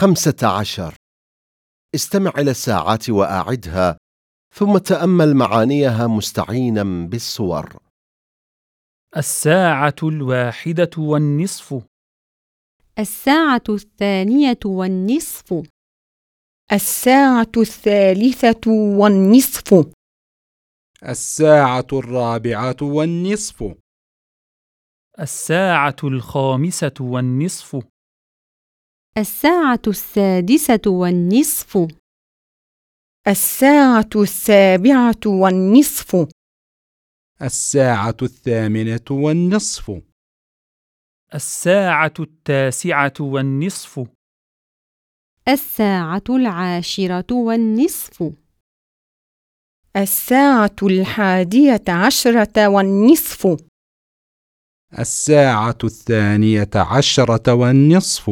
خمسة عشر. استمع إلى الساعات وأعدها ثم تأمل معانيها مستعينا بالصور. الساعة الواحدة والنصف. الساعة الثانية والنصف. الساعة الثالثة والنصف. الساعة الرابعة والنصف. الساعة الخامسة والنصف. الساعة السادسة والنصف. الساعة السابعة والنصف. الساعة الثامنة والنصف. الساعة التاسعة والنصف. الساعة العاشرة والنصف. الساعة الحادية عشرة والنصف. الساعة الثانية عشرة والنصف.